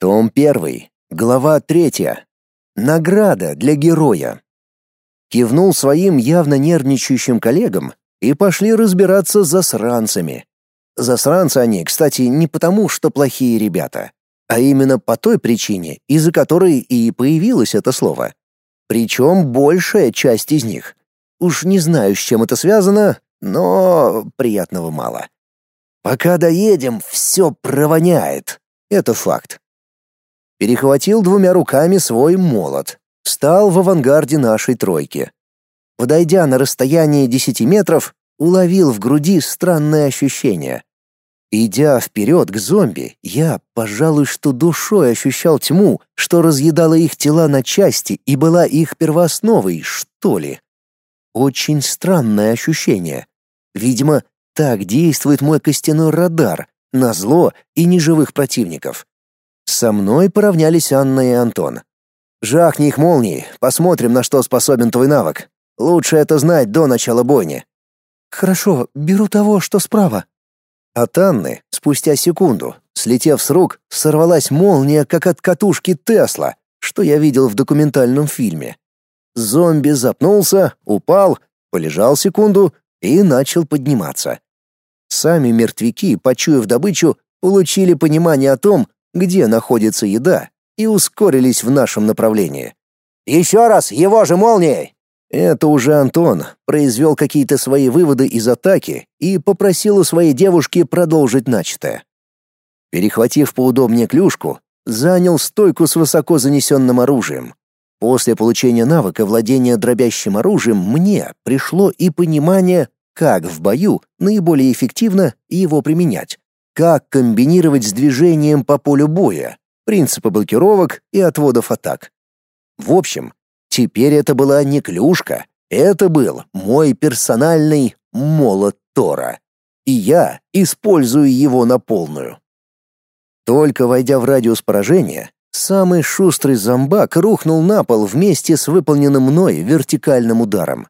Том 1, глава 3. Награда для героя. Кивнул своим явно нервничающим коллегам и пошли разбираться с засранцами. Засранцы они, кстати, не потому, что плохие ребята, а именно по той причине, из-за которой и появилось это слово. Причем большая часть из них. Уж не знаю, с чем это связано, но приятного мало. Пока доедем, все провоняет. Это факт. Перехватил двумя руками свой молот. Встал в авангарде нашей тройки. Подойдя на расстояние десяти метров, уловил в груди странное ощущение. Идя вперед к зомби, я, пожалуй, что душой ощущал тьму, что разъедала их тела на части и была их первоосновой, что ли. Очень странное ощущение. Видимо, так действует мой костяной радар на зло и неживых противников. Со мной поравнялись Анна и Антон. «Жахни их молнией, посмотрим, на что способен твой навык. Лучше это знать до начала бойни». «Хорошо, беру того, что справа». От Анны, спустя секунду, слетев с рук, сорвалась молния, как от катушки Тесла, что я видел в документальном фильме. Зомби запнулся, упал, полежал секунду и начал подниматься. Сами мертвяки, почуяв добычу, получили понимание о том, где находится еда, и ускорились в нашем направлении. «Еще раз, его же молнией!» Это уже Антон произвел какие-то свои выводы из атаки и попросил у своей девушки продолжить начатое. Перехватив поудобнее клюшку, занял стойку с высоко занесенным оружием. После получения навыка владения дробящим оружием мне пришло и понимание, как в бою наиболее эффективно его применять, как комбинировать с движением по полю боя, принципы блокировок и отводов атак. В общем, теперь это была не клюшка, это был мой персональный молот Тора, и я использую его на полную. Только войдя в радиус поражения, самый шустрый зомбак рухнул на пол вместе с выполненным мной вертикальным ударом.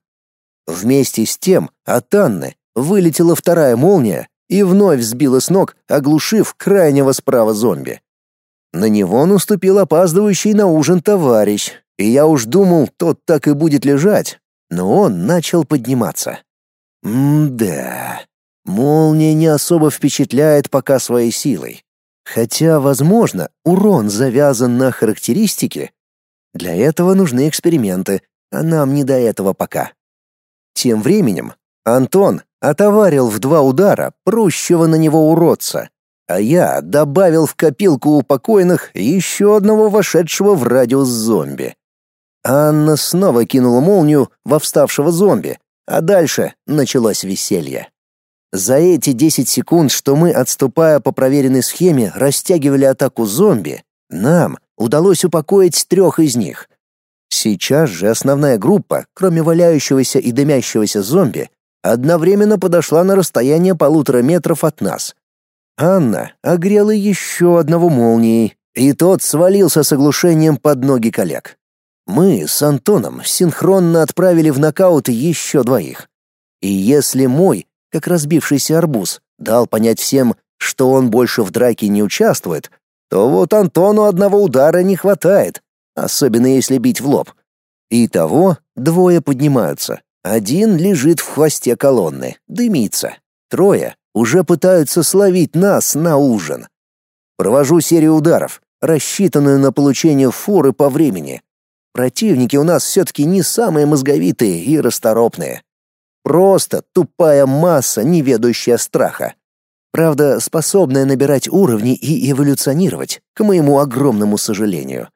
Вместе с тем от Анны вылетела вторая молния и вновь сбила с ног, оглушив крайнего справа зомби. На него наступил опаздывающий на ужин товарищ, и я уж думал, тот так и будет лежать, но он начал подниматься. М-да, молния не особо впечатляет пока своей силой. Хотя, возможно, урон завязан на характеристики. Для этого нужны эксперименты, а нам не до этого пока. Тем временем Антон отоварил в два удара прущего на него уродца, а я добавил в копилку упокоенных еще одного вошедшего в радиус зомби. Анна снова кинула молнию во вставшего зомби, а дальше началось веселье. За эти 10 секунд, что мы, отступая по проверенной схеме, растягивали атаку зомби, нам удалось упокоить трех из них. Сейчас же основная группа, кроме валяющегося и дымящегося зомби, одновременно подошла на расстояние полутора метров от нас. Анна огрела еще одного молнией, и тот свалился с оглушением под ноги коллег. Мы с Антоном синхронно отправили в нокаут еще двоих. И если мой, как разбившийся арбуз, дал понять всем, что он больше в драке не участвует, то вот Антону одного удара не хватает, особенно если бить в лоб. Итого двое поднимаются. Один лежит в хвосте колонны, дымится. Трое уже пытаются словить нас на ужин. Провожу серию ударов, рассчитанную на получение форы по времени. Противники у нас все-таки не самые мозговитые и расторопные. Просто тупая масса, не ведущая страха. Правда, способная набирать уровни и эволюционировать, к моему огромному сожалению.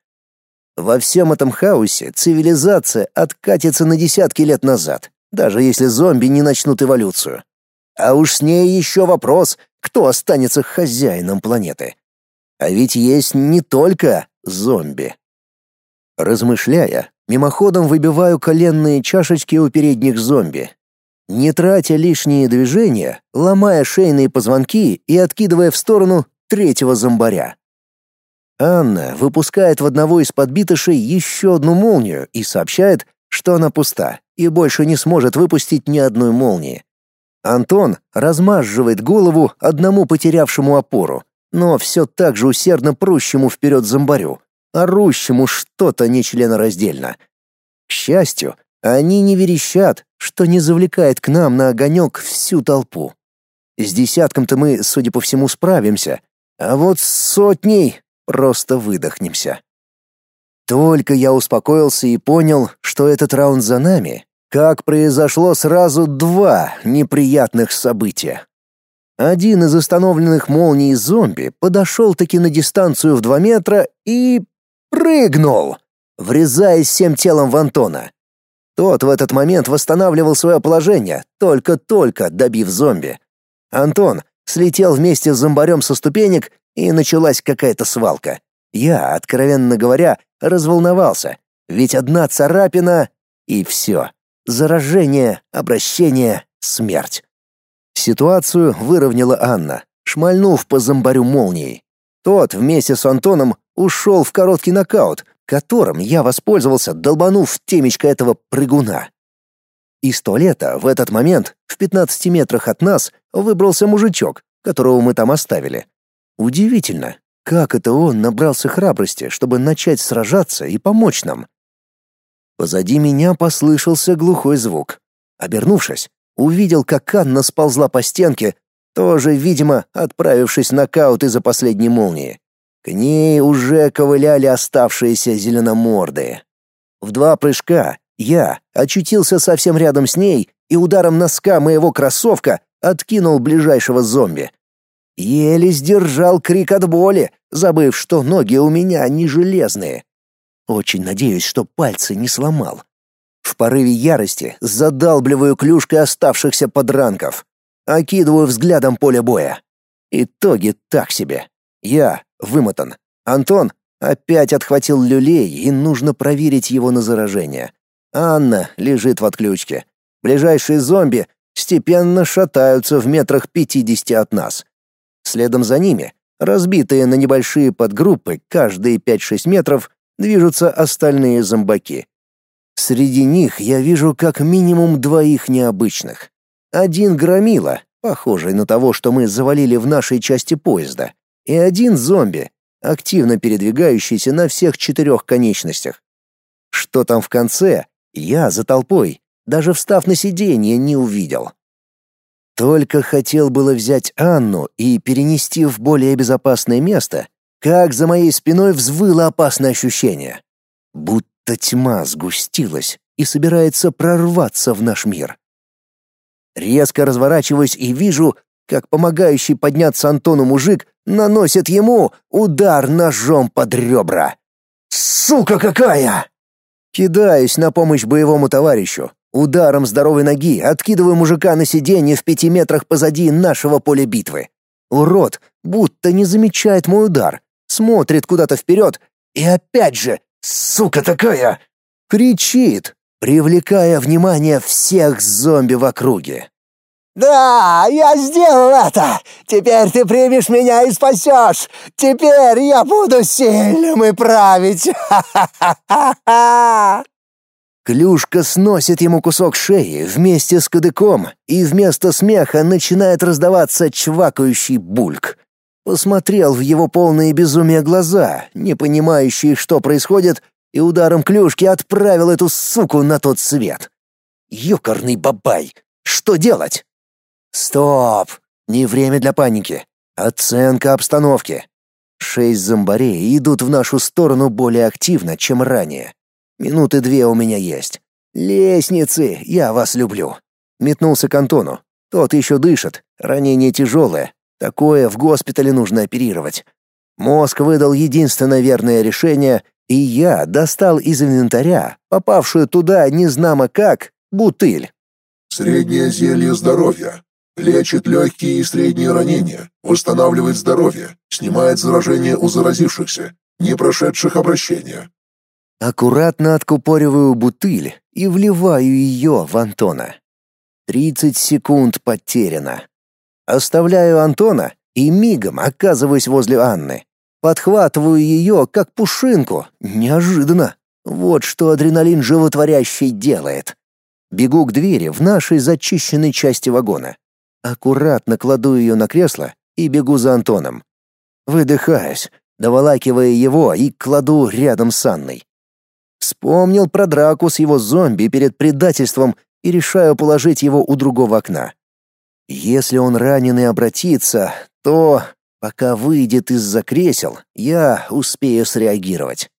Во всем этом хаосе цивилизация откатится на десятки лет назад, даже если зомби не начнут эволюцию. А уж с ней еще вопрос, кто останется хозяином планеты. А ведь есть не только зомби. Размышляя, мимоходом выбиваю коленные чашечки у передних зомби. Не тратя лишние движения, ломая шейные позвонки и откидывая в сторону третьего зомбаря. Анна выпускает в одного из подбитышей еще одну молнию и сообщает, что она пуста и больше не сможет выпустить ни одной молнии. Антон размазывает голову одному потерявшему опору, но все так же усердно прущему вперед зомбарю, орущему что-то нечленораздельно. К счастью, они не верещат, что не завлекает к нам на огонек всю толпу. С десятком-то мы, судя по всему, справимся, а вот с сотней просто выдохнемся. Только я успокоился и понял, что этот раунд за нами, как произошло сразу два неприятных события. Один из остановленных молний зомби подошел-таки на дистанцию в два метра и... прыгнул, врезаясь всем телом в Антона. Тот в этот момент восстанавливал свое положение, только-только добив зомби. Антон слетел вместе с зомбарем со ступенек, и началась какая-то свалка. Я, откровенно говоря, разволновался, ведь одна царапина — и все. Заражение, обращение, смерть. Ситуацию выровняла Анна, шмальнув по зомбарю молнией. Тот вместе с Антоном ушел в короткий нокаут, которым я воспользовался, долбанув темечко этого прыгуна. Из туалета в этот момент, в 15 метрах от нас, выбрался мужичок, которого мы там оставили. Удивительно, как это он набрался храбрости, чтобы начать сражаться и помочь нам. Позади меня послышался глухой звук. Обернувшись, увидел, как Анна сползла по стенке, тоже, видимо, отправившись в нокаут из-за последней молнии. К ней уже ковыляли оставшиеся зеленомордые. В два прыжка я очутился совсем рядом с ней и ударом носка моего кроссовка откинул ближайшего зомби. Еле сдержал крик от боли, забыв, что ноги у меня не железные. Очень надеюсь, что пальцы не сломал. В порыве ярости задалбливаю клюшкой оставшихся подранков. Окидываю взглядом поле боя. Итоги так себе. Я вымотан. Антон опять отхватил люлей, и нужно проверить его на заражение. Анна лежит в отключке. Ближайшие зомби степенно шатаются в метрах пятидесяти от нас. Следом за ними, разбитые на небольшие подгруппы, каждые пять-шесть метров, движутся остальные зомбаки. Среди них я вижу как минимум двоих необычных. Один громила, похожий на того, что мы завалили в нашей части поезда, и один зомби, активно передвигающийся на всех четырех конечностях. Что там в конце, я за толпой, даже встав на сиденье, не увидел. Только хотел было взять Анну и перенести в более безопасное место, как за моей спиной взвыло опасное ощущение. Будто тьма сгустилась и собирается прорваться в наш мир. Резко разворачиваюсь и вижу, как помогающий подняться Антону мужик наносит ему удар ножом под ребра. «Сука какая!» Кидаюсь на помощь боевому товарищу. Ударом здоровой ноги откидываю мужика на сиденье в пяти метрах позади нашего поля битвы. Урод будто не замечает мой удар, смотрит куда-то вперед и опять же «Сука такая!» кричит, привлекая внимание всех зомби в округе. «Да, я сделал это! Теперь ты примешь меня и спасешь! Теперь я буду сильным и править! Ха-ха-ха-ха!» Клюшка сносит ему кусок шеи вместе с кадыком, и вместо смеха начинает раздаваться чвакающий бульк. Посмотрел в его полные безумия глаза, не понимающие, что происходит, и ударом клюшки отправил эту суку на тот свет. Ёкарный бабай! Что делать? Стоп! Не время для паники. Оценка обстановки. Шесть зомбарей идут в нашу сторону более активно, чем ранее. Минуты две у меня есть. Лестницы, я вас люблю. Метнулся к Антону. Тот еще дышит, ранение тяжелое. Такое в госпитале нужно оперировать. Мозг выдал единственное верное решение, и я достал из инвентаря, попавшую туда незнамо как, бутыль. Среднее зелье здоровья. Лечит легкие и средние ранения, восстанавливает здоровье, снимает заражение у заразившихся, не прошедших обращения. Аккуратно откупориваю бутыль и вливаю ее в Антона. Тридцать секунд потеряно. Оставляю Антона и мигом оказываюсь возле Анны. Подхватываю ее, как пушинку. Неожиданно. Вот что адреналин животворящий делает. Бегу к двери в нашей зачищенной части вагона. Аккуратно кладу ее на кресло и бегу за Антоном. Выдыхаюсь, доволакивая его и кладу рядом с Анной. Вспомнил про драку с его зомби перед предательством и решаю положить его у другого окна. Если он ранен и обратится, то, пока выйдет из-за кресел, я успею среагировать.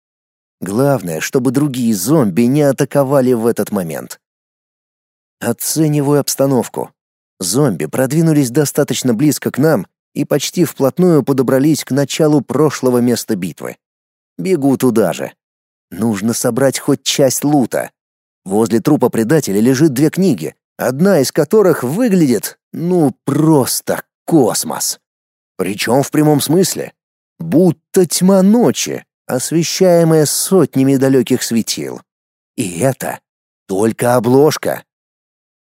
Главное, чтобы другие зомби не атаковали в этот момент. Оцениваю обстановку. Зомби продвинулись достаточно близко к нам и почти вплотную подобрались к началу прошлого места битвы. Бегу туда же. Нужно собрать хоть часть лута. Возле трупа предателя лежит две книги, одна из которых выглядит, ну, просто космос. Причем в прямом смысле. Будто тьма ночи, освещаемая сотнями далеких светил. И это только обложка.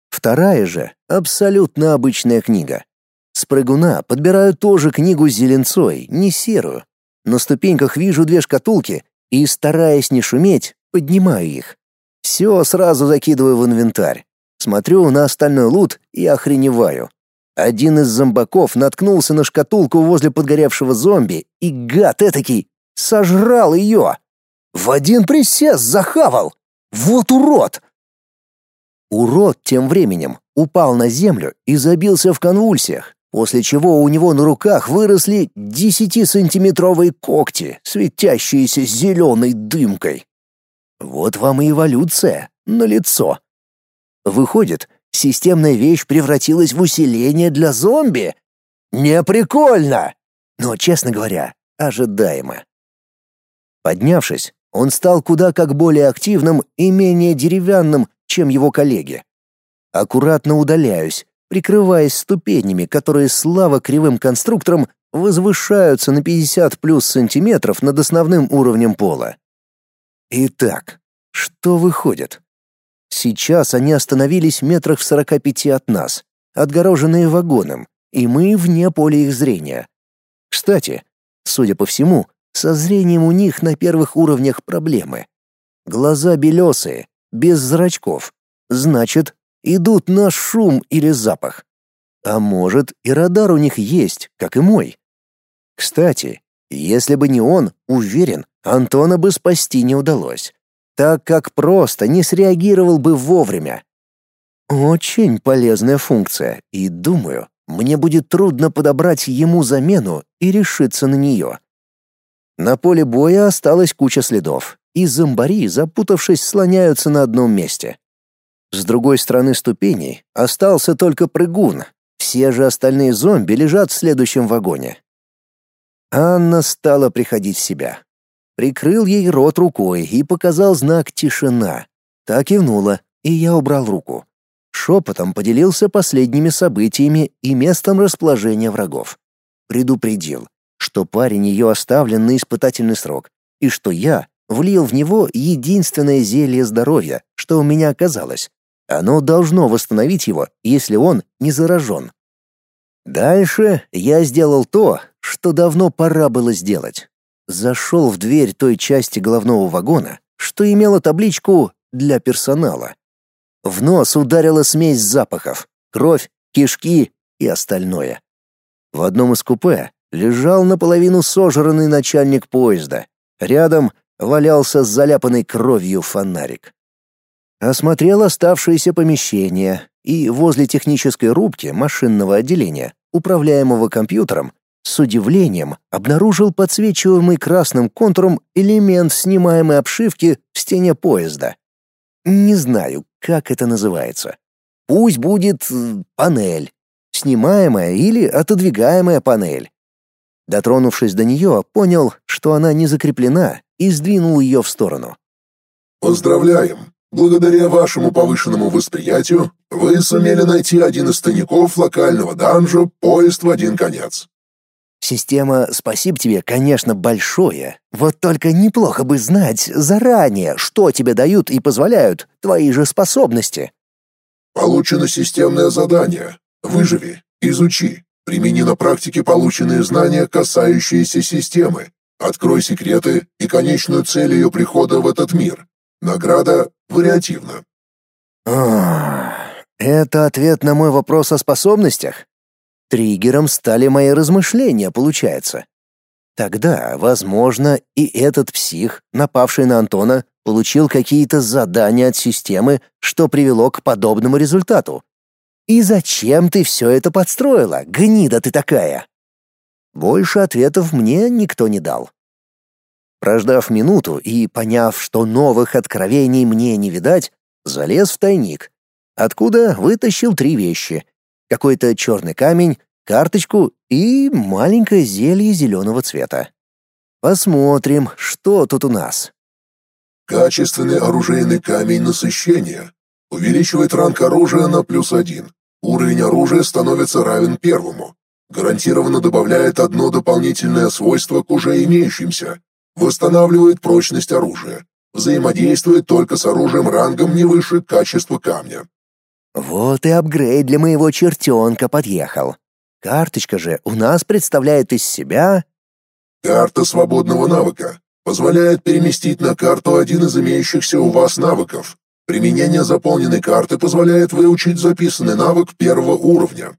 Вторая же — абсолютно обычная книга. С прыгуна подбираю тоже книгу с зеленцой, не серую. На ступеньках вижу две шкатулки и, стараясь не шуметь, поднимаю их. Все сразу закидываю в инвентарь. Смотрю на остальной лут и охреневаю. Один из зомбаков наткнулся на шкатулку возле подгоревшего зомби, и гад этакий сожрал ее. В один присест захавал. Вот урод! Урод тем временем упал на землю и забился в конвульсиях, после чего у него на руках выросли десятисантиметровые когти, светящиеся зеленой дымкой. Вот вам и эволюция на лицо. Выходит, системная вещь превратилась в усиление для зомби. Не прикольно, но, честно говоря, ожидаемо. Поднявшись, он стал куда как более активным и менее деревянным, чем его коллеги. Аккуратно удаляюсь, прикрываясь ступенями, которые слава кривым конструкторам возвышаются на 50 плюс сантиметров над основным уровнем пола. Итак, что выходит? Сейчас они остановились метрах в 45 от нас, отгороженные вагоном, и мы вне поля их зрения. Кстати, судя по всему, со зрением у них на первых уровнях проблемы. Глаза белесые, без зрачков. Значит, идут на шум или запах. А может, и радар у них есть, как и мой. Кстати, если бы не он, уверен, Антона бы спасти не удалось, так как просто не среагировал бы вовремя. Очень полезная функция, и думаю, мне будет трудно подобрать ему замену и решиться на нее. На поле боя осталась куча следов, и зомбари, запутавшись, слоняются на одном месте. С другой стороны ступеней остался только прыгун. Все же остальные зомби лежат в следующем вагоне. Анна стала приходить в себя. Прикрыл ей рот рукой и показал знак «тишина». Так кивнула, и я убрал руку. Шепотом поделился последними событиями и местом расположения врагов. Предупредил, что парень ее оставлен на испытательный срок, и что я влил в него единственное зелье здоровья, что у меня оказалось. Оно должно восстановить его, если он не заражен. Дальше я сделал то, что давно пора было сделать. Зашел в дверь той части головного вагона, что имела табличку «Для персонала». В нос ударила смесь запахов — кровь, кишки и остальное. В одном из купе лежал наполовину сожранный начальник поезда. Рядом валялся заляпанный кровью фонарик. Осмотрел оставшиеся помещения и возле технической рубки машинного отделения, управляемого компьютером, с удивлением обнаружил подсвечиваемый красным контуром элемент снимаемой обшивки в стене поезда. Не знаю, как это называется. Пусть будет э, панель, снимаемая или отодвигаемая панель. Дотронувшись до нее, понял, что она не закреплена, и сдвинул ее в сторону. «Поздравляем! Благодаря вашему повышенному восприятию вы сумели найти один из тайников локального данжа «Поезд в один конец». Система «Спасибо тебе», конечно, большое. Вот только неплохо бы знать заранее, что тебе дают и позволяют твои же способности. Получено системное задание. Выживи, изучи, Примени на практике полученные знания, касающиеся системы. Открой секреты и конечную цель ее прихода в этот мир. Награда вариативна. Это ответ на мой вопрос о способностях? Триггером стали мои размышления, получается. Тогда, возможно, и этот псих, напавший на Антона, получил какие-то задания от системы, что привело к подобному результату. И зачем ты все это подстроила, гнида ты такая? Больше ответов мне никто не дал. Прождав минуту и поняв, что новых откровений мне не видать, залез в тайник, откуда вытащил три вещи: какой-то черный камень, карточку и маленькое зелье зеленого цвета. Посмотрим, что тут у нас. Качественный оружейный камень насыщения. Увеличивает ранг оружия на плюс один. Уровень оружия становится равен первому. Гарантированно добавляет одно дополнительное свойство к уже имеющимся. Восстанавливает прочность оружия. Взаимодействует только с оружием рангом не выше качества камня. Вот и апгрейд для моего чертенка подъехал. Карточка же у нас представляет из себя... Карта свободного навыка. Позволяет переместить на карту один из имеющихся у вас навыков. Применение заполненной карты позволяет выучить записанный навык первого уровня.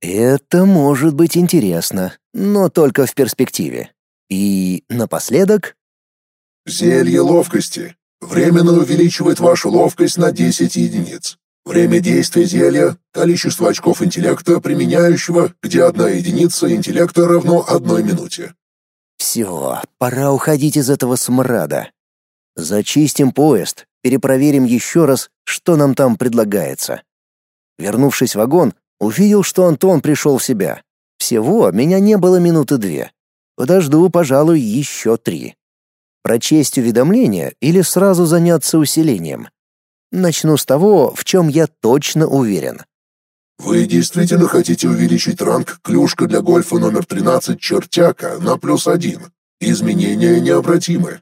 Это может быть интересно, но только в перспективе. И напоследок... Зелье ловкости. Временно увеличивает вашу ловкость на 10 единиц. Время действия зелья – количество очков интеллекта, применяющего, где одна единица интеллекта равно одной минуте. Все, пора уходить из этого смрада. Зачистим поезд, перепроверим еще раз, что нам там предлагается. Вернувшись в вагон, увидел, что Антон пришел в себя. Всего меня не было минуты две. Подожду, пожалуй, еще три. Прочесть уведомления или сразу заняться усилением. Начну с того, в чем я точно уверен. Вы действительно хотите увеличить ранг клюшка для гольфа номер 13 чертяка на плюс один. Изменения необратимы.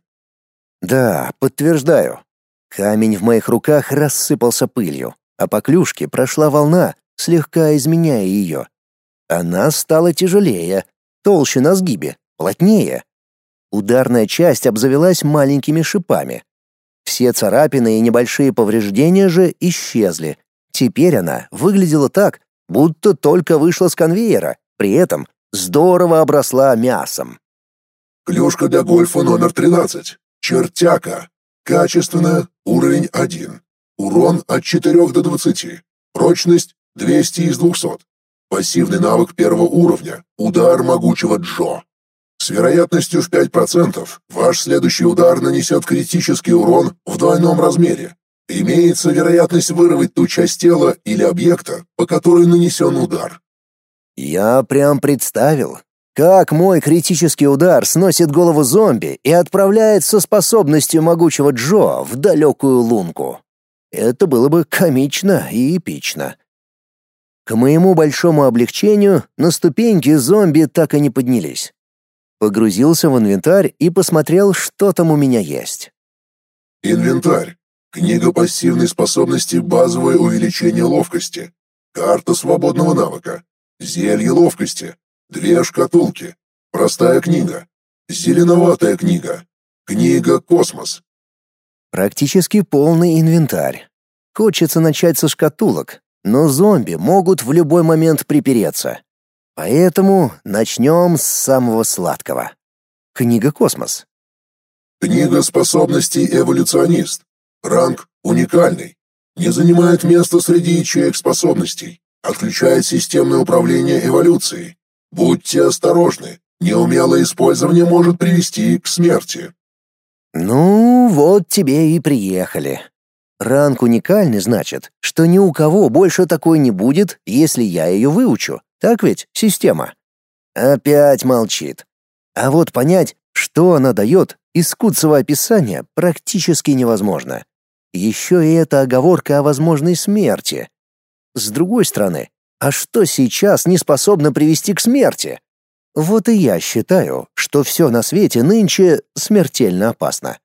Да, подтверждаю. Камень в моих руках рассыпался пылью, а по клюшке прошла волна, слегка изменяя ее. Она стала тяжелее, толще на сгибе, плотнее. Ударная часть обзавелась маленькими шипами, все царапины и небольшие повреждения же исчезли. Теперь она выглядела так, будто только вышла с конвейера, при этом здорово обросла мясом. Клюшка для гольфа номер 13. Чертяка. Качественная, уровень 1. Урон от 4 до 20. Прочность 200 из 200. Пассивный навык первого уровня. Удар могучего Джо. С вероятностью в 5% ваш следующий удар нанесет критический урон в двойном размере. Имеется вероятность вырвать ту часть тела или объекта, по которой нанесен удар. Я прям представил, как мой критический удар сносит голову зомби и отправляет со способностью могучего Джо в далекую лунку. Это было бы комично и эпично. К моему большому облегчению на ступеньки зомби так и не поднялись. Погрузился в инвентарь и посмотрел, что там у меня есть. Инвентарь. Книга пассивной способности «Базовое увеличение ловкости». Карта свободного навыка. Зелье ловкости. Две шкатулки. Простая книга. Зеленоватая книга. Книга «Космос». Практически полный инвентарь. Хочется начать со шкатулок, но зомби могут в любой момент припереться. Поэтому начнем с самого сладкого. Книга «Космос». Книга способностей «Эволюционист». Ранг уникальный. Не занимает места среди ячеек способностей. Отключает системное управление эволюцией. Будьте осторожны. Неумелое использование может привести к смерти. Ну, вот тебе и приехали. Ранг уникальный значит, что ни у кого больше такой не будет, если я ее выучу. Так ведь, система? Опять молчит. А вот понять, что она дает, из скудного описания практически невозможно. Еще и эта оговорка о возможной смерти. С другой стороны, а что сейчас не способно привести к смерти? Вот и я считаю, что все на свете нынче смертельно опасно.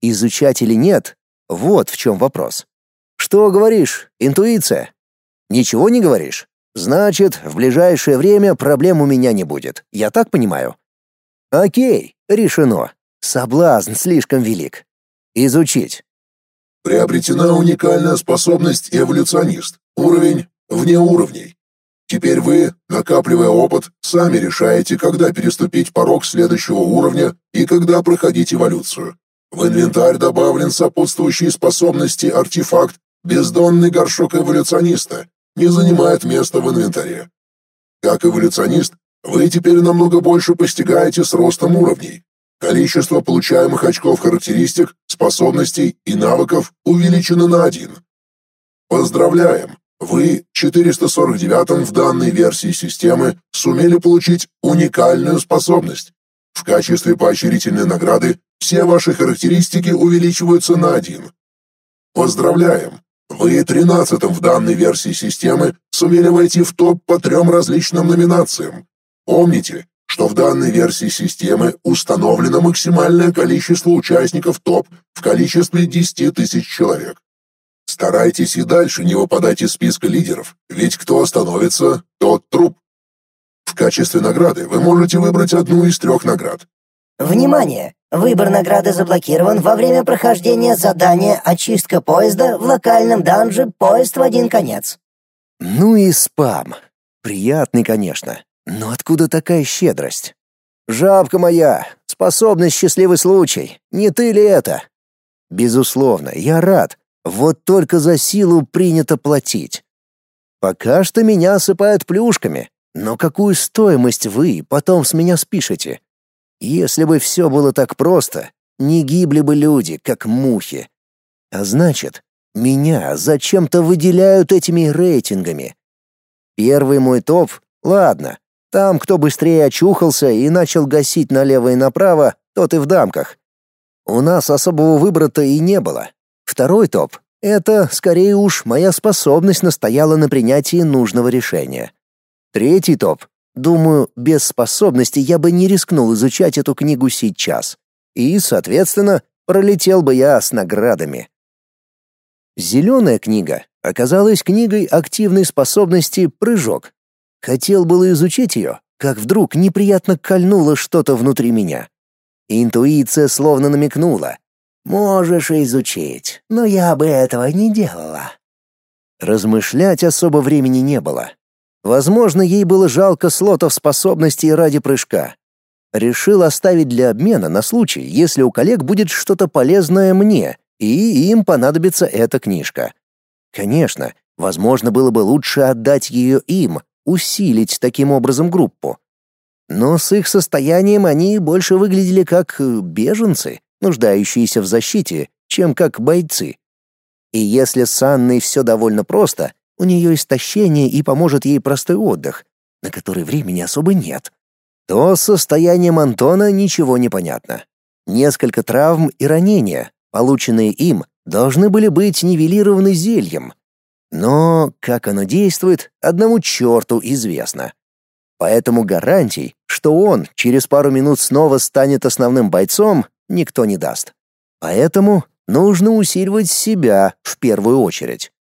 Изучать или нет — вот в чем вопрос. Что говоришь, интуиция? Ничего не говоришь? Значит, в ближайшее время проблем у меня не будет. Я так понимаю? Окей, решено. Соблазн слишком велик. Изучить. Приобретена уникальная способность эволюционист. Уровень вне уровней. Теперь вы, накапливая опыт, сами решаете, когда переступить порог следующего уровня и когда проходить эволюцию. В инвентарь добавлен сопутствующие способности артефакт «Бездонный горшок эволюциониста», не занимает места в инвентаре. Как эволюционист, вы теперь намного больше постигаете с ростом уровней. Количество получаемых очков характеристик, способностей и навыков увеличено на один. Поздравляем! Вы 449 в данной версии системы сумели получить уникальную способность. В качестве поощрительной награды все ваши характеристики увеличиваются на один. Поздравляем! Вы 13 в данной версии системы сумели войти в топ по трем различным номинациям. Помните, что в данной версии системы установлено максимальное количество участников ТОП в количестве 10 тысяч человек. Старайтесь и дальше не выпадать из списка лидеров, ведь кто остановится, тот труп. В качестве награды вы можете выбрать одну из трех наград. Внимание! Выбор награды заблокирован во время прохождения задания «Очистка поезда» в локальном данже «Поезд в один конец». Ну и спам. Приятный, конечно. Но откуда такая щедрость? Жабка моя, способность счастливый случай. Не ты ли это? Безусловно, я рад. Вот только за силу принято платить. Пока что меня осыпают плюшками, но какую стоимость вы потом с меня спишете? Если бы все было так просто, не гибли бы люди, как мухи. А значит, меня зачем-то выделяют этими рейтингами. Первый мой топ, ладно, там, кто быстрее очухался и начал гасить налево и направо, тот и в дамках. У нас особого выбора-то и не было. Второй топ — это, скорее уж, моя способность настояла на принятии нужного решения. Третий топ Думаю, без способности я бы не рискнул изучать эту книгу сейчас. И, соответственно, пролетел бы я с наградами. Зеленая книга оказалась книгой активной способности «Прыжок». Хотел было изучить ее, как вдруг неприятно кольнуло что-то внутри меня. Интуиция словно намекнула. «Можешь изучить, но я бы этого не делала». Размышлять особо времени не было. Возможно, ей было жалко слотов способностей ради прыжка. Решил оставить для обмена на случай, если у коллег будет что-то полезное мне, и им понадобится эта книжка. Конечно, возможно, было бы лучше отдать ее им, усилить таким образом группу. Но с их состоянием они больше выглядели как беженцы, нуждающиеся в защите, чем как бойцы. И если с Анной все довольно просто, у нее истощение и поможет ей простой отдых, на который времени особо нет. То с состоянием Антона ничего не понятно. Несколько травм и ранения, полученные им, должны были быть нивелированы зельем. Но как оно действует, одному черту известно. Поэтому гарантий, что он через пару минут снова станет основным бойцом, никто не даст. Поэтому нужно усиливать себя в первую очередь.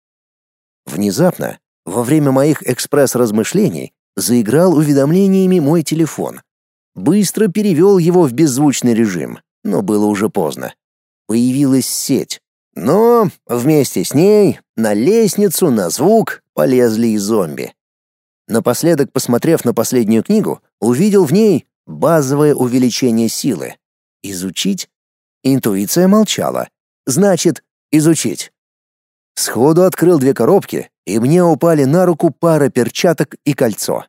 Внезапно, во время моих экспресс-размышлений, заиграл уведомлениями мой телефон. Быстро перевел его в беззвучный режим, но было уже поздно. Появилась сеть. Но вместе с ней на лестницу, на звук полезли и зомби. Напоследок, посмотрев на последнюю книгу, увидел в ней базовое увеличение силы. Изучить? Интуиция молчала. Значит, изучить. Сходу открыл две коробки, и мне упали на руку пара перчаток и кольцо.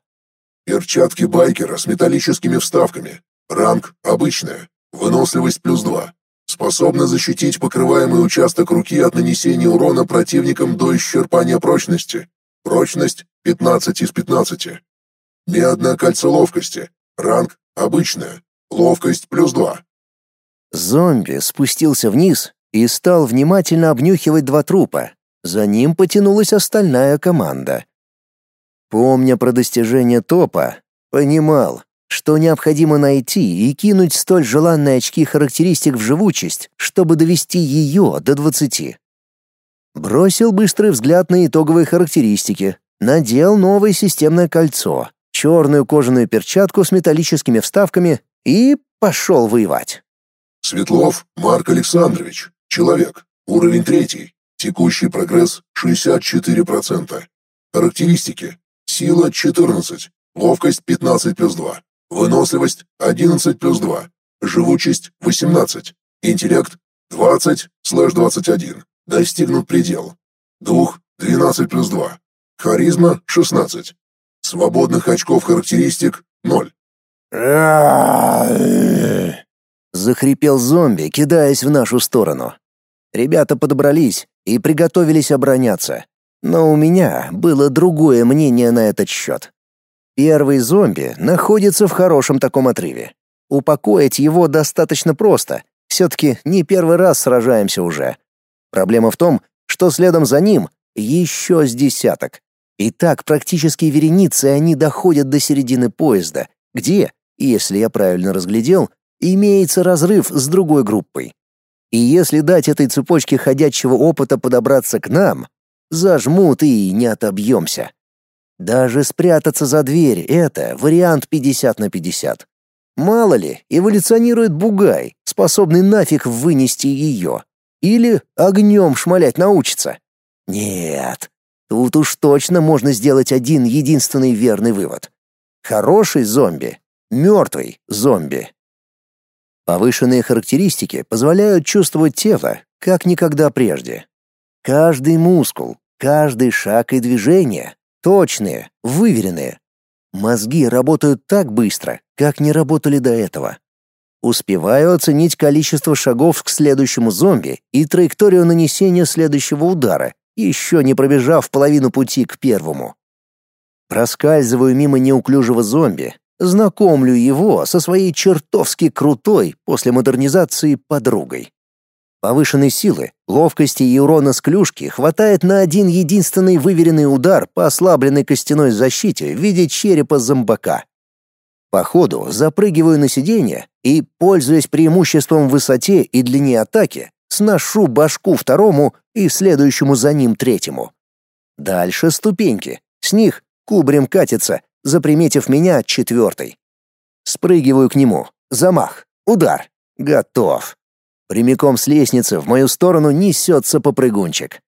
Перчатки байкера с металлическими вставками. Ранг обычная. Выносливость плюс два. Способна защитить покрываемый участок руки от нанесения урона противникам до исчерпания прочности. Прочность 15 из 15. Медное кольцо ловкости. Ранг обычная. Ловкость плюс два. Зомби спустился вниз и стал внимательно обнюхивать два трупа. За ним потянулась остальная команда. Помня про достижение топа, понимал, что необходимо найти и кинуть столь желанные очки характеристик в живучесть, чтобы довести ее до 20. Бросил быстрый взгляд на итоговые характеристики, надел новое системное кольцо, черную кожаную перчатку с металлическими вставками и пошел воевать. Светлов Марк Александрович, Человек. Уровень третий. Текущий прогресс 64%. Характеристики. Сила 14. Ловкость 15 плюс 2. Выносливость 11 плюс 2. Живучесть 18. Интеллект 20 слэш 21. Достигнут предел. Дух 12 плюс 2. Харизма 16. Свободных очков характеристик 0. Захрипел зомби, кидаясь в нашу сторону. Ребята подобрались и приготовились обороняться. Но у меня было другое мнение на этот счет. Первый зомби находится в хорошем таком отрыве. Упокоить его достаточно просто. Все-таки не первый раз сражаемся уже. Проблема в том, что следом за ним еще с десяток. И так практически вереницей они доходят до середины поезда, где, если я правильно разглядел, имеется разрыв с другой группой. И если дать этой цепочке ходячего опыта подобраться к нам, зажмут и не отобьемся. Даже спрятаться за дверь — это вариант 50 на 50. Мало ли, эволюционирует бугай, способный нафиг вынести ее. Или огнем шмалять научится. Нет, тут уж точно можно сделать один единственный верный вывод. Хороший зомби — мертвый зомби. Повышенные характеристики позволяют чувствовать тело, как никогда прежде. Каждый мускул, каждый шаг и движение точные, выверенные. Мозги работают так быстро, как не работали до этого. Успеваю оценить количество шагов к следующему зомби и траекторию нанесения следующего удара, еще не пробежав половину пути к первому. Проскальзываю мимо неуклюжего зомби, знакомлю его со своей чертовски крутой после модернизации подругой. Повышенной силы, ловкости и урона с клюшки хватает на один единственный выверенный удар по ослабленной костяной защите в виде черепа зомбака. По ходу запрыгиваю на сиденье и, пользуясь преимуществом в высоте и длине атаки, сношу башку второму и следующему за ним третьему. Дальше ступеньки. С них кубрем катится, заприметив меня четвертый. Спрыгиваю к нему. Замах. Удар. Готов. Прямиком с лестницы в мою сторону несется попрыгунчик.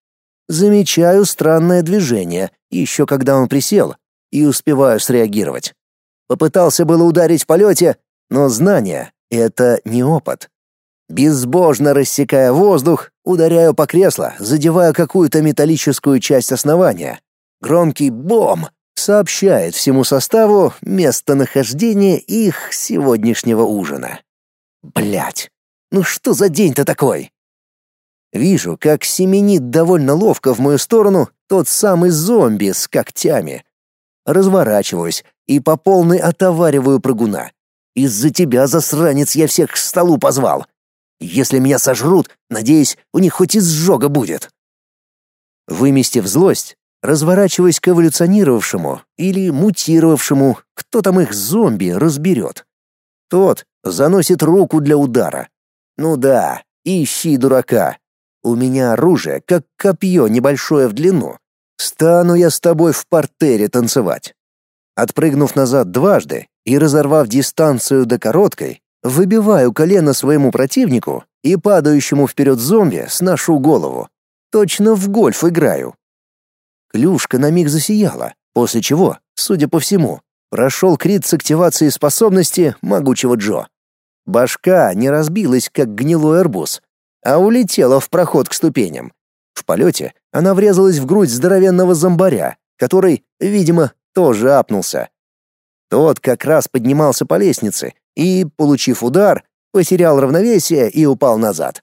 Замечаю странное движение, еще когда он присел, и успеваю среагировать. Попытался было ударить в полете, но знание — это не опыт. Безбожно рассекая воздух, ударяю по креслу, задевая какую-то металлическую часть основания. Громкий бом сообщает всему составу местонахождение их сегодняшнего ужина. Блять, ну что за день-то такой? Вижу, как семенит довольно ловко в мою сторону тот самый зомби с когтями. Разворачиваюсь и по полной отовариваю прыгуна. Из-за тебя, засранец, я всех к столу позвал. Если меня сожрут, надеюсь, у них хоть изжога будет. Выместив злость, разворачиваясь к эволюционировавшему или мутировавшему, кто там их зомби разберет. Тот заносит руку для удара. Ну да, ищи дурака. У меня оружие, как копье небольшое в длину. Стану я с тобой в портере танцевать. Отпрыгнув назад дважды и разорвав дистанцию до короткой, выбиваю колено своему противнику и падающему вперед зомби сношу голову. Точно в гольф играю. Клюшка на миг засияла, после чего, судя по всему, прошел крит с активацией способности могучего Джо. Башка не разбилась, как гнилой арбуз, а улетела в проход к ступеням. В полете она врезалась в грудь здоровенного зомбаря, который, видимо, тоже апнулся. Тот как раз поднимался по лестнице и, получив удар, потерял равновесие и упал назад.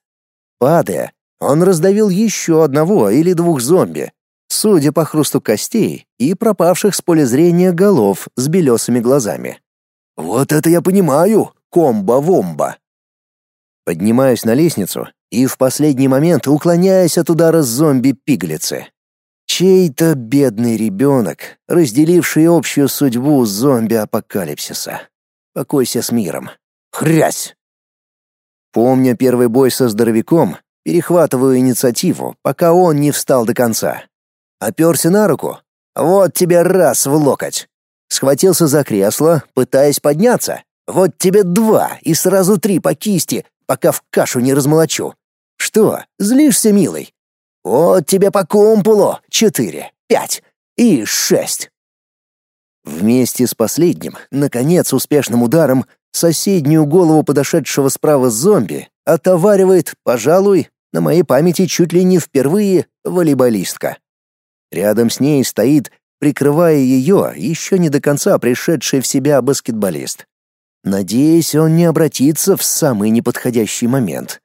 Падая, он раздавил еще одного или двух зомби, судя по хрусту костей и пропавших с поля зрения голов с белесыми глазами. «Вот это я понимаю! комбо-вомба. Поднимаюсь на лестницу и в последний момент уклоняюсь от удара зомби-пиглицы. Чей-то бедный ребенок, разделивший общую судьбу зомби-апокалипсиса. Покойся с миром. Хрясь! Помня первый бой со здоровяком, перехватываю инициативу, пока он не встал до конца. Оперся на руку. Вот тебе раз в локоть. Схватился за кресло, пытаясь подняться. Вот тебе два и сразу три по кисти, пока в кашу не размолочу. Что, злишься, милый? Вот тебе по кумпулу четыре, пять и шесть. Вместе с последним, наконец, успешным ударом, соседнюю голову подошедшего справа зомби отоваривает, пожалуй, на моей памяти чуть ли не впервые волейболистка. Рядом с ней стоит, прикрывая ее, еще не до конца пришедший в себя баскетболист. Надеюсь, он не обратится в самый неподходящий момент.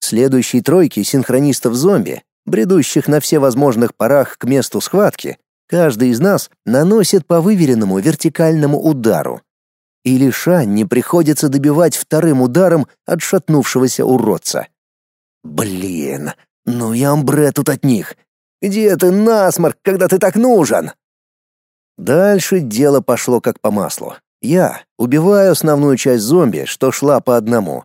Следующей тройки синхронистов-зомби, бредущих на всевозможных парах к месту схватки, каждый из нас наносит по выверенному вертикальному удару. И лишь Анне приходится добивать вторым ударом отшатнувшегося уродца. Блин, ну и амбре тут от них. Где ты, насморк, когда ты так нужен? Дальше дело пошло как по маслу. Я убиваю основную часть зомби, что шла по одному.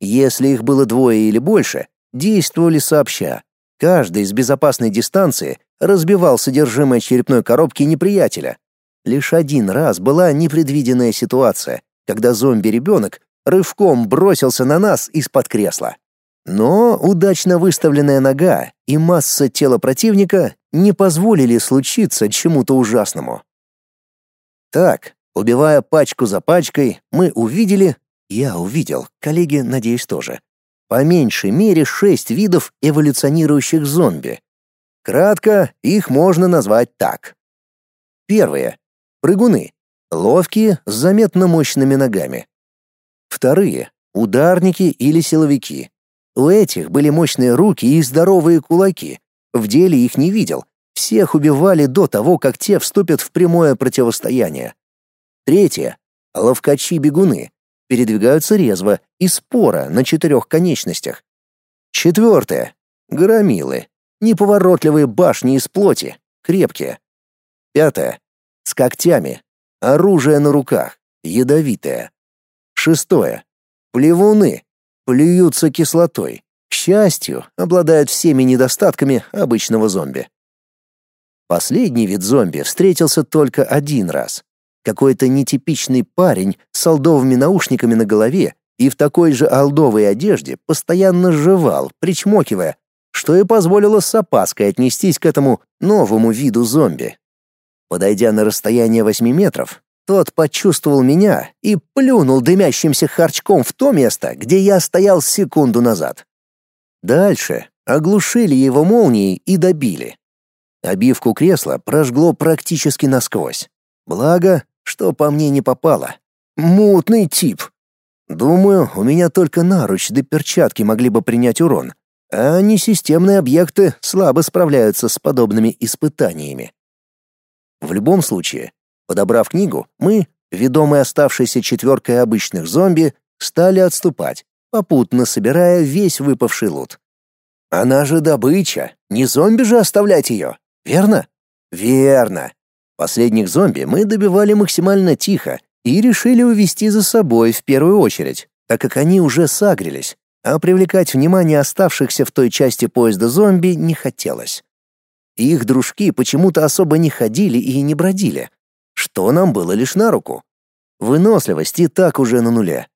Если их было двое или больше, действовали сообща. Каждый с безопасной дистанции разбивал содержимое черепной коробки неприятеля. Лишь один раз была непредвиденная ситуация, когда зомби-ребенок рывком бросился на нас из-под кресла. Но удачно выставленная нога и масса тела противника не позволили случиться чему-то ужасному. Так, убивая пачку за пачкой, мы увидели, я увидел, коллеги, надеюсь, тоже, по меньшей мере шесть видов эволюционирующих зомби. Кратко, их можно назвать так. Первые — прыгуны, ловкие, с заметно мощными ногами. Вторые — ударники или силовики. У этих были мощные руки и здоровые кулаки. В деле их не видел. Всех убивали до того, как те вступят в прямое противостояние. Третье — ловкачи-бегуны. Передвигаются резво и споро на четырех конечностях. Четвертое — громилы. Неповоротливые башни из плоти, крепкие. Пятое — с когтями. Оружие на руках, ядовитое. Шестое — плевуны плюются кислотой. К счастью, обладают всеми недостатками обычного зомби. Последний вид зомби встретился только один раз. Какой-то нетипичный парень с алдовыми наушниками на голове и в такой же алдовой одежде постоянно жевал, причмокивая, что и позволило с опаской отнестись к этому новому виду зомби. Подойдя на расстояние восьми метров, тот почувствовал меня и плюнул дымящимся харчком в то место, где я стоял секунду назад. Дальше оглушили его молнией и добили. Обивку кресла прожгло практически насквозь. Благо, что по мне не попало. Мутный тип. Думаю, у меня только наруч да перчатки могли бы принять урон, а несистемные объекты слабо справляются с подобными испытаниями. В любом случае, Подобрав книгу, мы, ведомые оставшейся четверкой обычных зомби, стали отступать, попутно собирая весь выпавший лут. Она же добыча, не зомби же оставлять ее, верно? Верно. Последних зомби мы добивали максимально тихо и решили увести за собой в первую очередь, так как они уже сагрились, а привлекать внимание оставшихся в той части поезда зомби не хотелось. Их дружки почему-то особо не ходили и не бродили, что нам было лишь на руку. Выносливость и так уже на нуле.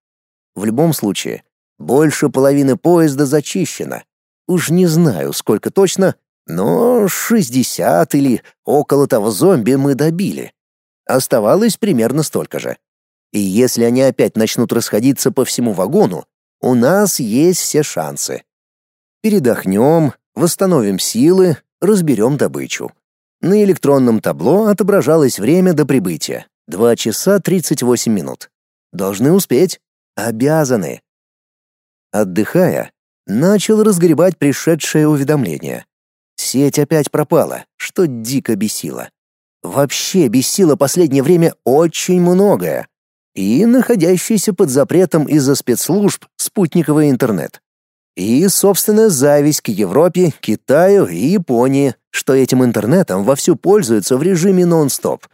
В любом случае, больше половины поезда зачищено. Уж не знаю, сколько точно, но 60 или около того зомби мы добили. Оставалось примерно столько же. И если они опять начнут расходиться по всему вагону, у нас есть все шансы. Передохнем, восстановим силы, разберем добычу. На электронном табло отображалось время до прибытия — 2 часа 38 минут. Должны успеть. Обязаны. Отдыхая, начал разгребать пришедшее уведомление. Сеть опять пропала, что дико бесило. Вообще бесило последнее время очень многое. И находящийся под запретом из-за спецслужб спутниковый интернет. И собственная зависть к Европе, Китаю и Японии, что этим интернетом вовсю пользуются в режиме нон-стоп.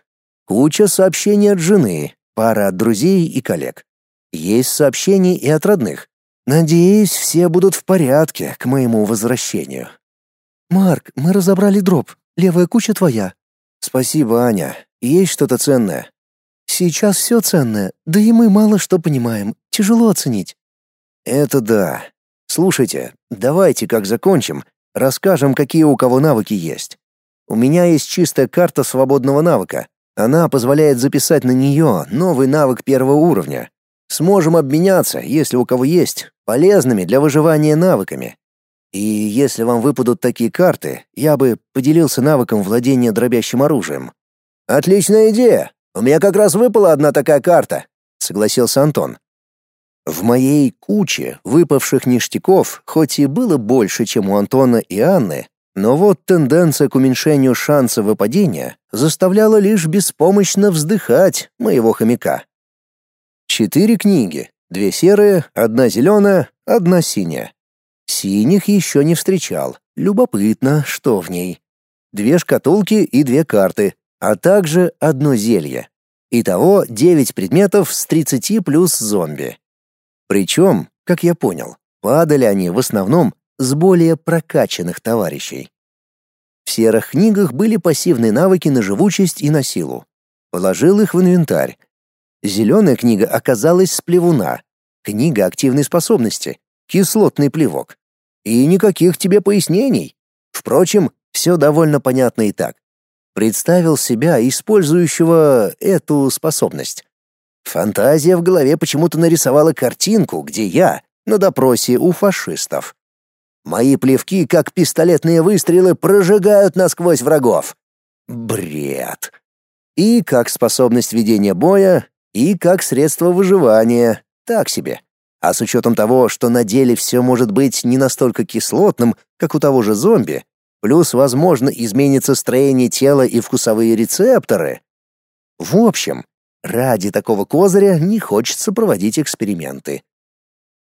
Куча сообщений от жены, пара от друзей и коллег. Есть сообщения и от родных. Надеюсь, все будут в порядке к моему возвращению. Марк, мы разобрали дроп. Левая куча твоя. Спасибо, Аня. Есть что-то ценное? Сейчас все ценное, да и мы мало что понимаем. Тяжело оценить. Это да. Слушайте, давайте, как закончим, расскажем, какие у кого навыки есть. У меня есть чистая карта свободного навыка, Она позволяет записать на нее новый навык первого уровня. Сможем обменяться, если у кого есть, полезными для выживания навыками. И если вам выпадут такие карты, я бы поделился навыком владения дробящим оружием. Отличная идея. У меня как раз выпала одна такая карта, согласился Антон. В моей куче выпавших ништяков хоть и было больше, чем у Антона и Анны, но вот тенденция к уменьшению шанса выпадения заставляла лишь беспомощно вздыхать моего хомяка. Четыре книги, две серые, одна зеленая, одна синяя. Синих еще не встречал. Любопытно, что в ней. Две шкатулки и две карты, а также одно зелье. Итого девять предметов с 30 плюс зомби. Причем, как я понял, падали они в основном с более прокачанных товарищей. В серых книгах были пассивные навыки на живучесть и на силу. Положил их в инвентарь. Зеленая книга оказалась с плевуна. Книга активной способности. Кислотный плевок. И никаких тебе пояснений. Впрочем, все довольно понятно и так. Представил себя использующего эту способность. Фантазия в голове почему-то нарисовала картинку, где я на допросе у фашистов. Мои плевки, как пистолетные выстрелы, прожигают насквозь врагов. Бред. И как способность ведения боя, и как средство выживания. Так себе. А с учетом того, что на деле все может быть не настолько кислотным, как у того же зомби, плюс, возможно, изменится строение тела и вкусовые рецепторы. В общем, Ради такого козыря не хочется проводить эксперименты.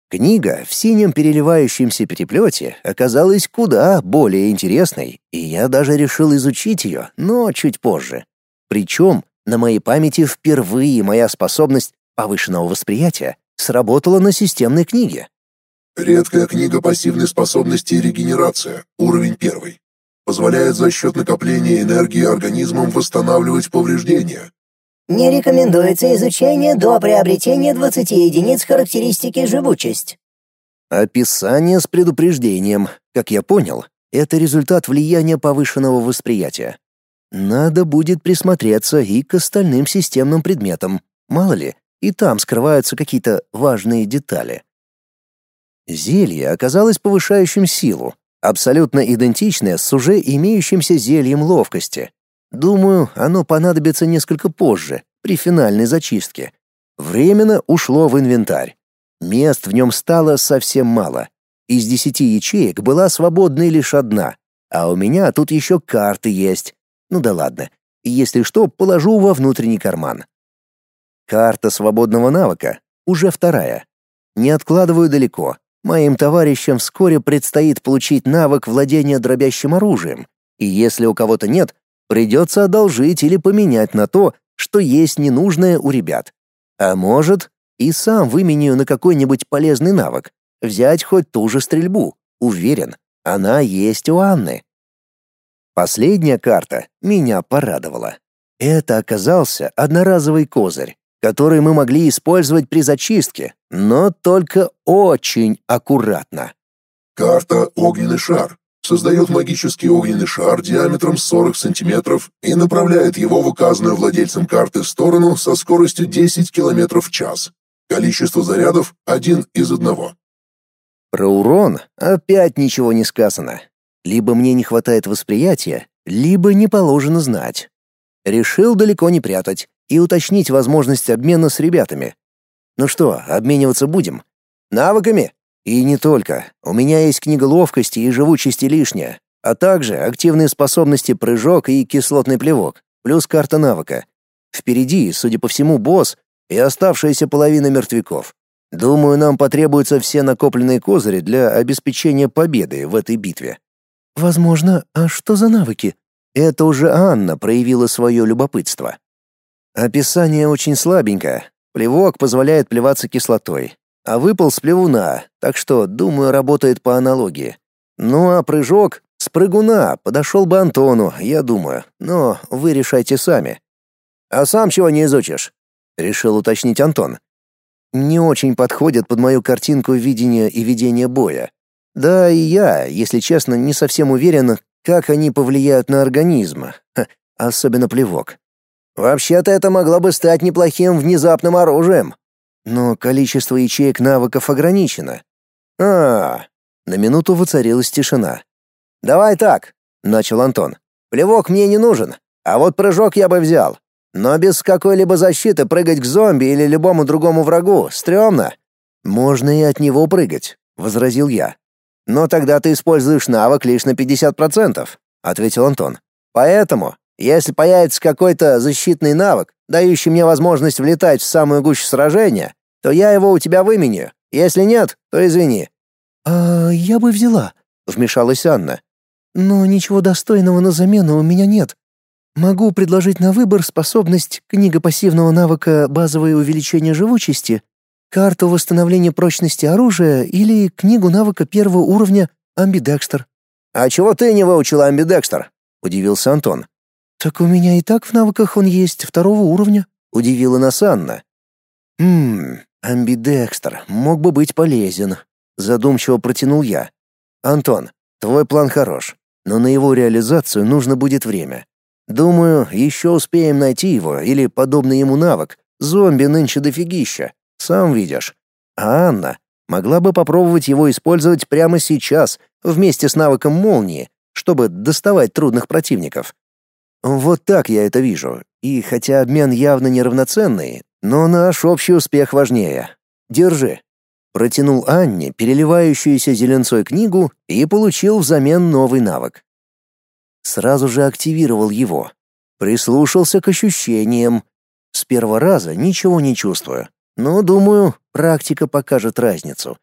Книга в синем переливающемся переплете оказалась куда более интересной, и я даже решил изучить ее, но чуть позже. Причем на моей памяти впервые моя способность повышенного восприятия сработала на системной книге. Редкая книга пассивной способности регенерация, уровень первый. Позволяет за счет накопления энергии организмом восстанавливать повреждения, не рекомендуется изучение до приобретения 20 единиц характеристики живучесть. Описание с предупреждением. Как я понял, это результат влияния повышенного восприятия. Надо будет присмотреться и к остальным системным предметам. Мало ли, и там скрываются какие-то важные детали. Зелье оказалось повышающим силу, абсолютно идентичное с уже имеющимся зельем ловкости. Думаю, оно понадобится несколько позже, при финальной зачистке. Временно ушло в инвентарь. Мест в нем стало совсем мало. Из десяти ячеек была свободной лишь одна, а у меня тут еще карты есть. Ну да ладно, если что, положу во внутренний карман. Карта свободного навыка, уже вторая. Не откладываю далеко. Моим товарищам вскоре предстоит получить навык владения дробящим оружием, и если у кого-то нет, Придется одолжить или поменять на то, что есть ненужное у ребят. А может, и сам выменю на какой-нибудь полезный навык. Взять хоть ту же стрельбу. Уверен, она есть у Анны. Последняя карта меня порадовала. Это оказался одноразовый козырь, который мы могли использовать при зачистке, но только очень аккуратно. Карта «Огненный шар» создает магический огненный шар диаметром 40 сантиметров и направляет его в указанную владельцем карты сторону со скоростью 10 км в час. Количество зарядов – один из одного. Про урон опять ничего не сказано. Либо мне не хватает восприятия, либо не положено знать. Решил далеко не прятать и уточнить возможность обмена с ребятами. Ну что, обмениваться будем? Навыками? И не только. У меня есть книга ловкости и живучести лишняя, а также активные способности прыжок и кислотный плевок, плюс карта навыка. Впереди, судя по всему, босс и оставшаяся половина мертвяков. Думаю, нам потребуются все накопленные козыри для обеспечения победы в этой битве. Возможно, а что за навыки? Это уже Анна проявила свое любопытство. Описание очень слабенькое. Плевок позволяет плеваться кислотой, а выпал с плевуна, так что, думаю, работает по аналогии. Ну а прыжок с прыгуна подошел бы Антону, я думаю, но вы решайте сами. А сам чего не изучишь? Решил уточнить Антон. Не очень подходят под мою картинку видения и ведения боя. Да и я, если честно, не совсем уверен, как они повлияют на организм, особенно плевок. Вообще-то это могло бы стать неплохим внезапным оружием. Но количество ячеек навыков ограничено. А, на минуту воцарилась тишина. Давай так, начал Антон. Плевок мне не нужен, а вот прыжок я бы взял. Но без какой-либо защиты прыгать к зомби или любому другому врагу стрёмно. Можно и от него прыгать, возразил я. Но тогда ты используешь навык лишь на 50%, ответил Антон. Поэтому, если появится какой-то защитный навык, дающий мне возможность влетать в самую гущу сражения, то я его у тебя выменю. Если нет, то извини. А я бы взяла, вмешалась Анна. Но ничего достойного на замену у меня нет. Могу предложить на выбор способность книга пассивного навыка «Базовое увеличение живучести», карту восстановления прочности оружия или книгу навыка первого уровня «Амбидекстер». «А чего ты не выучила амбидекстер?» — удивился Антон. «Так у меня и так в навыках он есть второго уровня», — удивила нас Анна. «Хм, амбидекстер мог бы быть полезен», — задумчиво протянул я. «Антон, твой план хорош, но на его реализацию нужно будет время. Думаю, еще успеем найти его или подобный ему навык. Зомби нынче дофигища, сам видишь. А Анна могла бы попробовать его использовать прямо сейчас, вместе с навыком молнии, чтобы доставать трудных противников. Вот так я это вижу. И хотя обмен явно неравноценный, но наш общий успех важнее. Держи. Протянул Анне переливающуюся зеленцой книгу и получил взамен новый навык. Сразу же активировал его. Прислушался к ощущениям. С первого раза ничего не чувствую. Но, думаю, практика покажет разницу.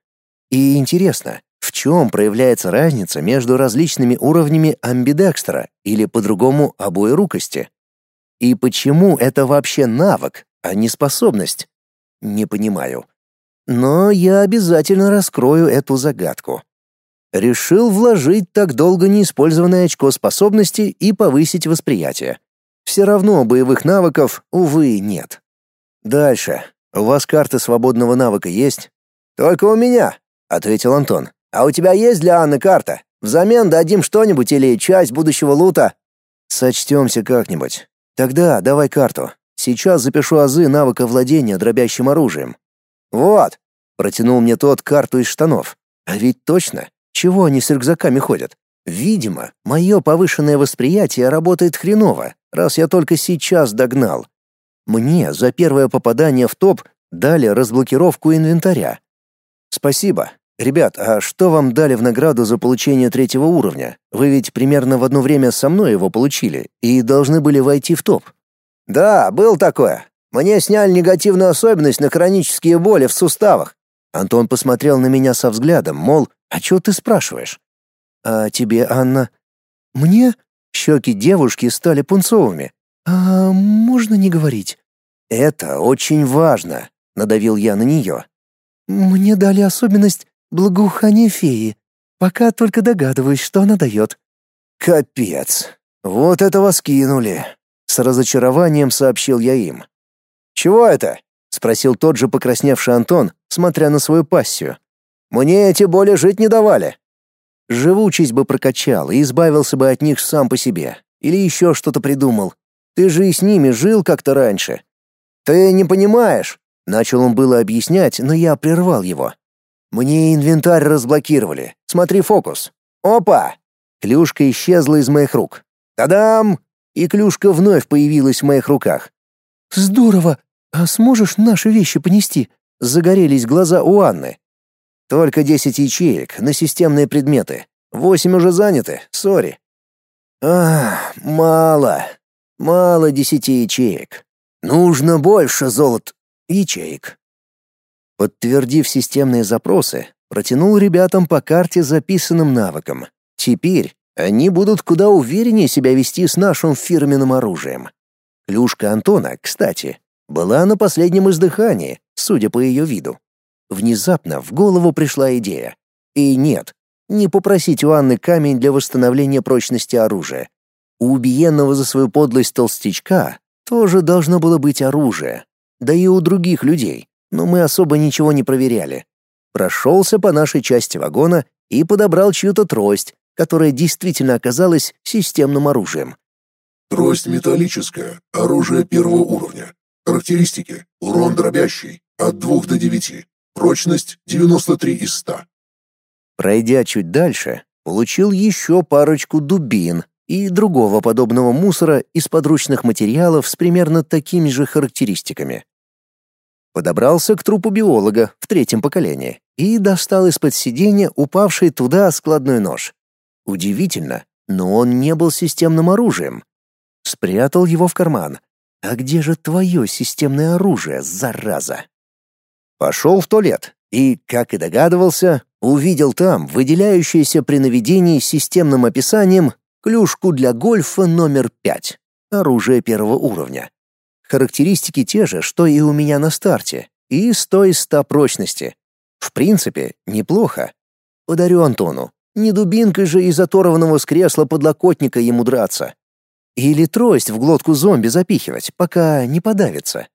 И интересно, чем проявляется разница между различными уровнями амбидекстера или по-другому обоерукости? И почему это вообще навык, а не способность? Не понимаю. Но я обязательно раскрою эту загадку. Решил вложить так долго неиспользованное очко способности и повысить восприятие. Все равно боевых навыков, увы, нет. Дальше. У вас карта свободного навыка есть? Только у меня, ответил Антон. А у тебя есть для Анны карта? Взамен дадим что-нибудь или часть будущего лута? Сочтемся как-нибудь. Тогда давай карту. Сейчас запишу азы навыка владения дробящим оружием. Вот, протянул мне тот карту из штанов. А ведь точно, чего они с рюкзаками ходят? Видимо, мое повышенное восприятие работает хреново, раз я только сейчас догнал. Мне за первое попадание в топ дали разблокировку инвентаря. Спасибо. Ребят, а что вам дали в награду за получение третьего уровня? Вы ведь примерно в одно время со мной его получили и должны были войти в топ. Да, был такое. Мне сняли негативную особенность на хронические боли в суставах. Антон посмотрел на меня со взглядом, мол, а чего ты спрашиваешь? А тебе, Анна? Мне? Щеки девушки стали пунцовыми. «А можно не говорить?» «Это очень важно», — надавил я на нее. «Мне дали особенность благоухания феи. Пока только догадываюсь, что она дает». «Капец! Вот это вас кинули!» — с разочарованием сообщил я им. «Чего это?» — спросил тот же покрасневший Антон, смотря на свою пассию. «Мне эти боли жить не давали». Живучесть бы прокачал и избавился бы от них сам по себе. Или еще что-то придумал. Ты же и с ними жил как-то раньше. Ты не понимаешь, начал он было объяснять, но я прервал его. Мне инвентарь разблокировали. Смотри фокус. Опа! Клюшка исчезла из моих рук. Тадам! И клюшка вновь появилась в моих руках. Здорово. А сможешь наши вещи понести? Загорелись глаза у Анны. Только десять ячеек на системные предметы. Восемь уже заняты. Сори. А, мало. Мало десяти ячеек. Нужно больше золот ячеек. Подтвердив системные запросы, протянул ребятам по карте записанным навыкам. Теперь они будут куда увереннее себя вести с нашим фирменным оружием. Клюшка Антона, кстати, была на последнем издыхании, судя по ее виду. Внезапно в голову пришла идея. И нет, не попросить у Анны камень для восстановления прочности оружия, у убиенного за свою подлость толстячка тоже должно было быть оружие. Да и у других людей, но мы особо ничего не проверяли. Прошелся по нашей части вагона и подобрал чью-то трость, которая действительно оказалась системным оружием. Трость металлическая, оружие первого уровня. Характеристики. Урон дробящий, от 2 до 9. Прочность 93 из 100. Пройдя чуть дальше, получил еще парочку дубин и другого подобного мусора из подручных материалов с примерно такими же характеристиками. Подобрался к трупу биолога в третьем поколении и достал из-под сиденья упавший туда складной нож. Удивительно, но он не был системным оружием. Спрятал его в карман. А где же твое системное оружие, зараза? Пошел в туалет и, как и догадывался, увидел там выделяющееся при наведении системным описанием клюшку для гольфа номер 5, оружие первого уровня. Характеристики те же, что и у меня на старте, и 100 из 100 прочности. В принципе, неплохо. Подарю Антону. Не дубинкой же из оторванного с кресла подлокотника ему драться. Или трость в глотку зомби запихивать, пока не подавится.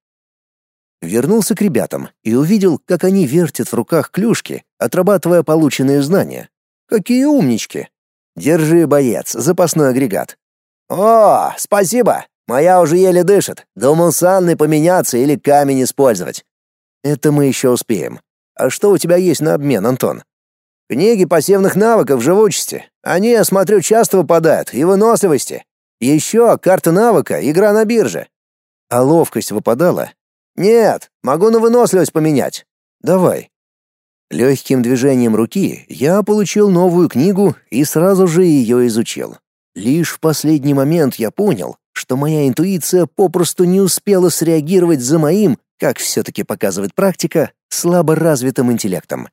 Вернулся к ребятам и увидел, как они вертят в руках клюшки, отрабатывая полученные знания. Какие умнички! Держи, боец, запасной агрегат. О, спасибо! Моя уже еле дышит. Думал с Анной поменяться или камень использовать. Это мы еще успеем. А что у тебя есть на обмен, Антон? Книги пассивных навыков живучести. Они, я смотрю, часто выпадают, и выносливости. Еще карта навыка, игра на бирже. А ловкость выпадала? Нет, могу на выносливость поменять. Давай. Легким движением руки я получил новую книгу и сразу же ее изучил. Лишь в последний момент я понял, что моя интуиция попросту не успела среагировать за моим, как все-таки показывает практика, слабо развитым интеллектом.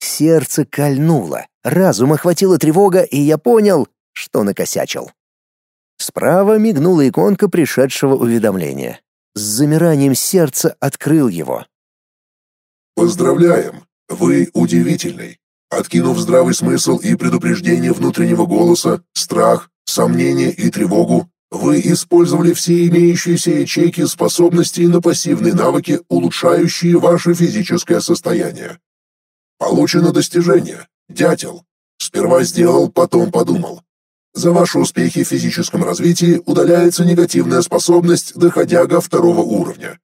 Сердце кольнуло, разум охватила тревога, и я понял, что накосячил. Справа мигнула иконка пришедшего уведомления. С замиранием сердца открыл его. «Поздравляем! Вы удивительный. Откинув здравый смысл и предупреждение внутреннего голоса, страх, сомнение и тревогу, вы использовали все имеющиеся ячейки способностей на пассивные навыки, улучшающие ваше физическое состояние. Получено достижение. Дятел. Сперва сделал, потом подумал. За ваши успехи в физическом развитии удаляется негативная способность доходяга второго уровня.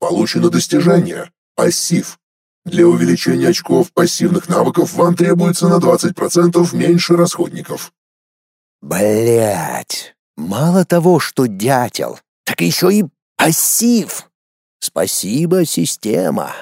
Получено достижение. Пассив. Для увеличения очков пассивных навыков вам требуется на 20% меньше расходников. Блять, мало того, что дятел, так еще и пассив. Спасибо, система.